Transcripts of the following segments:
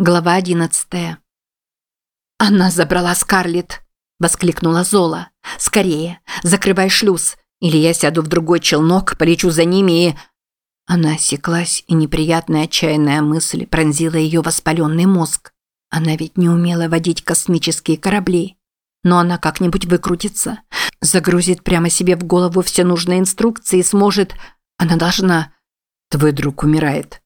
Глава одиннадцатая. «Она забрала Скарлетт!» – воскликнула Зола. «Скорее, закрывай шлюз, или я сяду в другой челнок, полечу за ними и...» Она осеклась, и неприятная отчаянная мысль пронзила ее воспаленный мозг. Она ведь не умела водить космические корабли. Но она как-нибудь выкрутится, загрузит прямо себе в голову все нужные инструкции и сможет... Она должна... Твой друг умирает.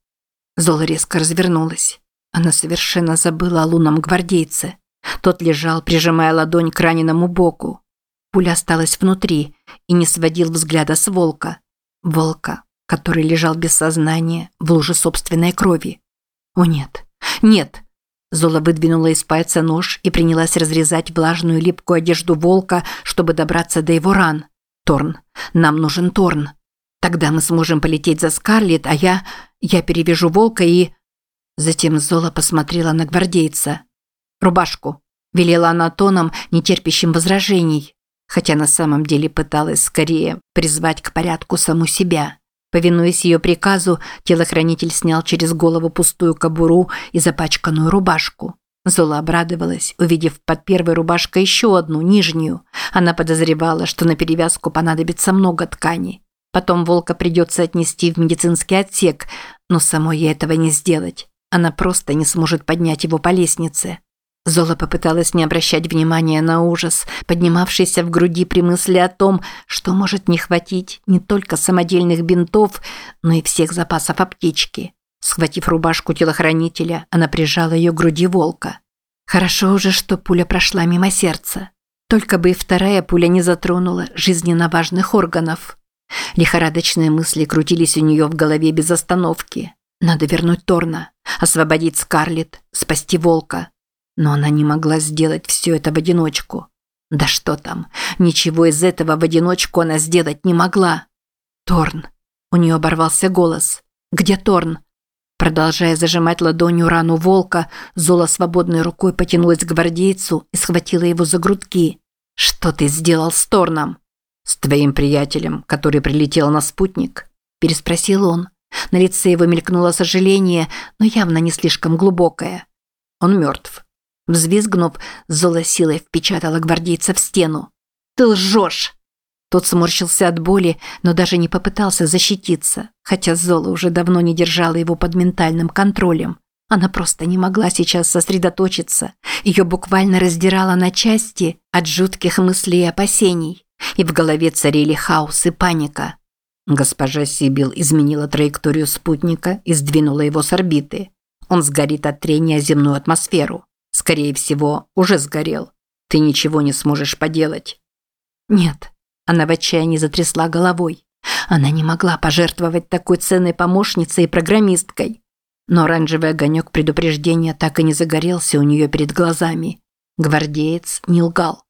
Зола резко развернулась. Она совершенно забыла о лунном гвардейце. Тот лежал, прижимая ладонь к раненому боку. Пуля осталась внутри и не сводил взгляда с волка. Волка, который лежал без сознания в луже собственной крови. О нет, нет! Зола выдвинула из пальца нож и принялась разрезать влажную липкую одежду волка, чтобы добраться до его ран. Торн. Нам нужен Торн. Тогда мы сможем полететь за Скарлетт, а я... Я перевяжу волка и... Затем Зола посмотрела на гвардейца. «Рубашку», – велела она тоном, не терпящим возражений, хотя на самом деле пыталась скорее призвать к порядку саму себя. Повинуясь ее приказу, телохранитель снял через голову пустую кобуру и запачканную рубашку. Зола обрадовалась, увидев под первой рубашкой еще одну, нижнюю. Она подозревала, что на перевязку понадобится много ткани. Потом волка придется отнести в медицинский отсек, но самой ей этого не сделать. Она просто не сможет поднять его по лестнице. Зола попыталась не обращать внимания на ужас, поднимавшийся в груди при мысли о том, что может не хватить не только самодельных бинтов, но и всех запасов аптечки. Схватив рубашку телохранителя, она прижала ее к груди волка. Хорошо уже, что пуля прошла мимо сердца. Только бы и вторая пуля не затронула жизненно важных органов. Лихорадочные мысли крутились у нее в голове без остановки. Надо вернуть Торна, освободить Скарлетт, спасти волка. Но она не могла сделать все это в одиночку. Да что там, ничего из этого в одиночку она сделать не могла. Торн. У нее оборвался голос. Где Торн? Продолжая зажимать ладонью рану волка, Зола свободной рукой потянулась к гвардейцу и схватила его за грудки. «Что ты сделал с Торном?» «С твоим приятелем, который прилетел на спутник?» – переспросил он. На лице его мелькнуло сожаление, но явно не слишком глубокое. Он мертв. Взвизгнув, Зола силой впечатала гвардейца в стену. «Ты лжешь!» Тот сморщился от боли, но даже не попытался защититься, хотя Зола уже давно не держала его под ментальным контролем. Она просто не могла сейчас сосредоточиться. Ее буквально раздирало на части от жутких мыслей и опасений. И в голове царили хаос и паника. Госпожа Сибил изменила траекторию спутника и сдвинула его с орбиты. Он сгорит от трения о земную атмосферу. Скорее всего, уже сгорел. Ты ничего не сможешь поделать. Нет. Она в отчаянии затрясла головой. Она не могла пожертвовать такой ценной помощницей и программисткой. Но оранжевый огонек предупреждения так и не загорелся у нее перед глазами. Гвардеец не лгал.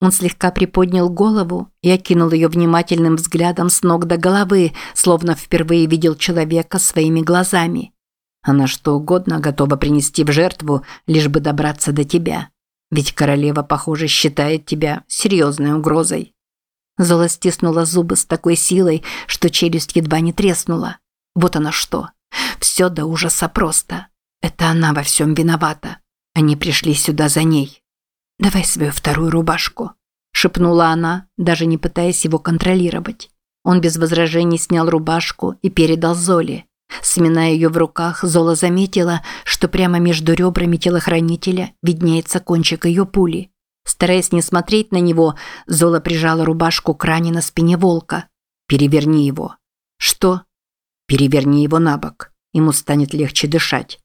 Он слегка приподнял голову и окинул ее внимательным взглядом с ног до головы, словно впервые видел человека своими глазами. Она что угодно готова принести в жертву, лишь бы добраться до тебя. Ведь королева, похоже, считает тебя серьезной угрозой. Зола стиснула зубы с такой силой, что челюсть едва не треснула. Вот она что. Все до ужаса просто. Это она во всем виновата. Они пришли сюда за ней. «Давай свою вторую рубашку», – шепнула она, даже не пытаясь его контролировать. Он без возражений снял рубашку и передал Золе. Сминая ее в руках, Зола заметила, что прямо между ребрами телохранителя виднеется кончик ее пули. Стараясь не смотреть на него, Зола прижала рубашку к ране на спине волка. «Переверни его». «Что?» «Переверни его на бок. Ему станет легче дышать».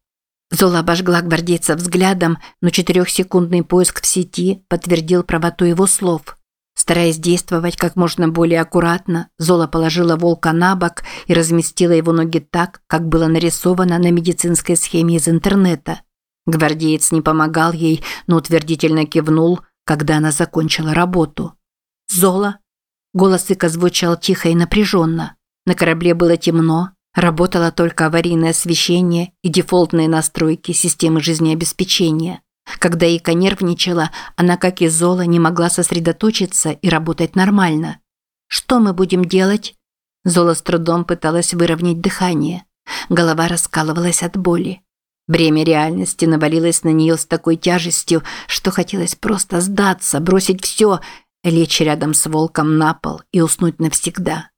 Зола обожгла гвардейца взглядом, но четырехсекундный поиск в сети подтвердил правоту его слов. Стараясь действовать как можно более аккуратно, Зола положила волка на бок и разместила его ноги так, как было нарисовано на медицинской схеме из интернета. Гвардеец не помогал ей, но утвердительно кивнул, когда она закончила работу. «Зола?» Голос Ика звучал тихо и напряженно. На корабле было темно, Работало только аварийное освещение и дефолтные настройки системы жизнеобеспечения. Когда Ика нервничала, она, как и Зола, не могла сосредоточиться и работать нормально. «Что мы будем делать?» Зола с трудом пыталась выровнять дыхание. Голова раскалывалась от боли. Бремя реальности навалилось на нее с такой тяжестью, что хотелось просто сдаться, бросить все, лечь рядом с волком на пол и уснуть навсегда.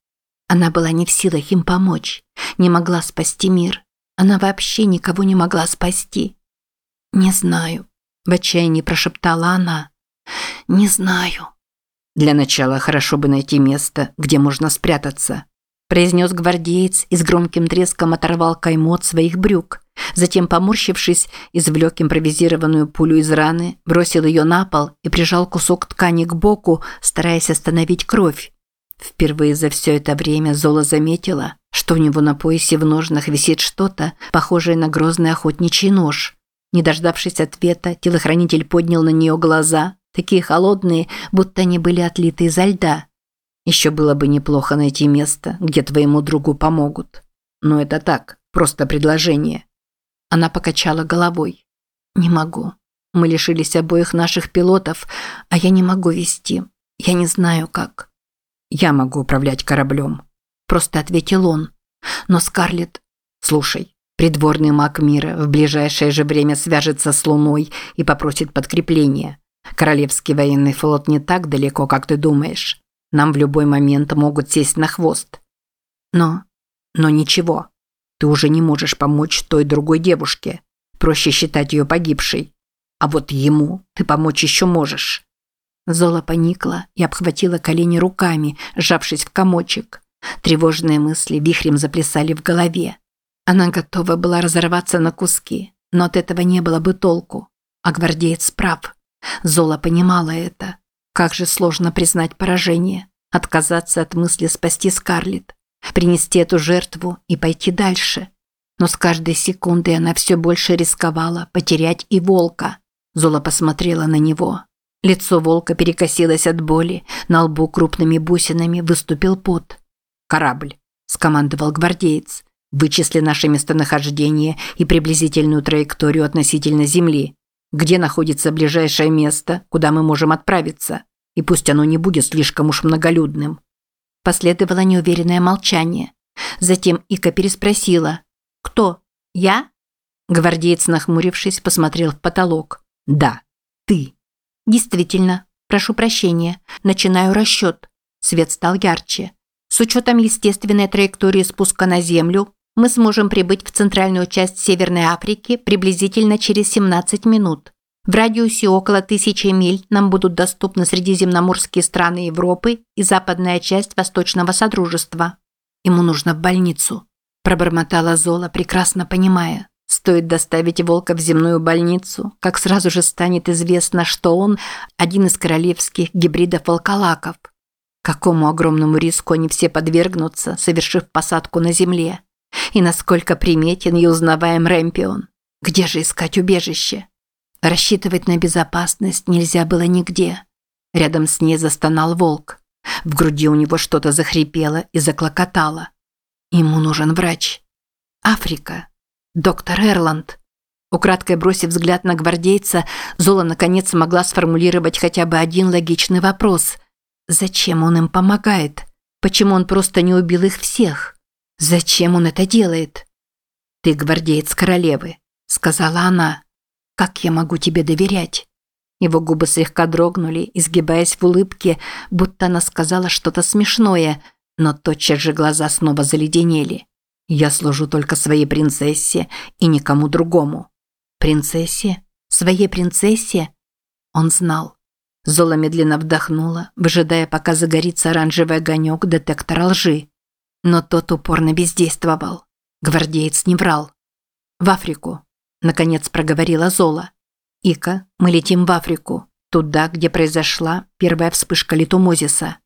Она была не в силах им помочь, не могла спасти мир. Она вообще никого не могла спасти. «Не знаю», – в отчаянии прошептала она. «Не знаю». «Для начала хорошо бы найти место, где можно спрятаться», – произнес гвардеец и с громким треском оторвал кайму от своих брюк. Затем, поморщившись, извлек импровизированную пулю из раны, бросил ее на пол и прижал кусок ткани к боку, стараясь остановить кровь. Впервые за все это время Зола заметила, что у него на поясе в ножнах висит что-то, похожее на грозный охотничий нож. Не дождавшись ответа, телохранитель поднял на нее глаза, такие холодные, будто они были отлиты изо льда. Еще было бы неплохо найти место, где твоему другу помогут. Но это так, просто предложение. Она покачала головой. Не могу. Мы лишились обоих наших пилотов, а я не могу вести. Я не знаю как. Я могу управлять кораблем. Просто ответил он. Но Скарлетт... Слушай, придворный маг мира в ближайшее же время свяжется с Луной и попросит подкрепления. Королевский военный флот не так далеко, как ты думаешь. Нам в любой момент могут сесть на хвост. Но... Но ничего. Ты уже не можешь помочь той другой девушке. Проще считать ее погибшей. А вот ему ты помочь еще можешь. Зола поникла и обхватила колени руками, сжавшись в комочек. Тревожные мысли вихрем заплясали в голове. Она готова была разорваться на куски, но от этого не было бы толку. А гвардеец прав. Зола понимала это. Как же сложно признать поражение, отказаться от мысли спасти Скарлетт, принести эту жертву и пойти дальше. Но с каждой секундой она все больше рисковала потерять и волка. Зола посмотрела на него. Лицо волка перекосилось от боли, на лбу крупными бусинами выступил пот. «Корабль», – скомандовал гвардеец. «Вычисли наше местонахождение и приблизительную траекторию относительно Земли. Где находится ближайшее место, куда мы можем отправиться? И пусть оно не будет слишком уж многолюдным». Последовало неуверенное молчание. Затем Ика переспросила. «Кто? Я?» Гвардеец, нахмурившись, посмотрел в потолок. «Да, ты». Действительно, прошу прощения, начинаю расчет. Свет стал ярче. С учетом естественной траектории спуска на Землю, мы сможем прибыть в центральную часть Северной Африки приблизительно через 17 минут. В радиусе около тысячи миль нам будут доступны средиземноморские страны Европы и западная часть Восточного Содружества. Ему нужно в больницу, пробормотала Зола, прекрасно понимая. Стоит доставить волка в земную больницу, как сразу же станет известно, что он – один из королевских гибридов волколаков. Какому огромному риску они все подвергнутся, совершив посадку на земле? И насколько приметен и узнаваем Рэмпион? Где же искать убежище? Рассчитывать на безопасность нельзя было нигде. Рядом с ней застонал волк. В груди у него что-то захрипело и заклокотало. Ему нужен врач. Африка. «Доктор Эрланд». Украдкой бросив взгляд на гвардейца, Зола наконец смогла сформулировать хотя бы один логичный вопрос. Зачем он им помогает? Почему он просто не убил их всех? Зачем он это делает? «Ты гвардеец королевы», – сказала она. «Как я могу тебе доверять?» Его губы слегка дрогнули, изгибаясь в улыбке, будто она сказала что-то смешное, но тотчас же глаза снова заледенели. Я служу только своей принцессе и никому другому. Принцессе? Своей принцессе? Он знал. Зола медленно вдохнула, выжидая, пока загорится оранжевый огонек детектора лжи. Но тот упорно бездействовал. Гвардеец не врал. «В Африку», – наконец проговорила Зола. «Ика, мы летим в Африку, туда, где произошла первая вспышка литумозиса.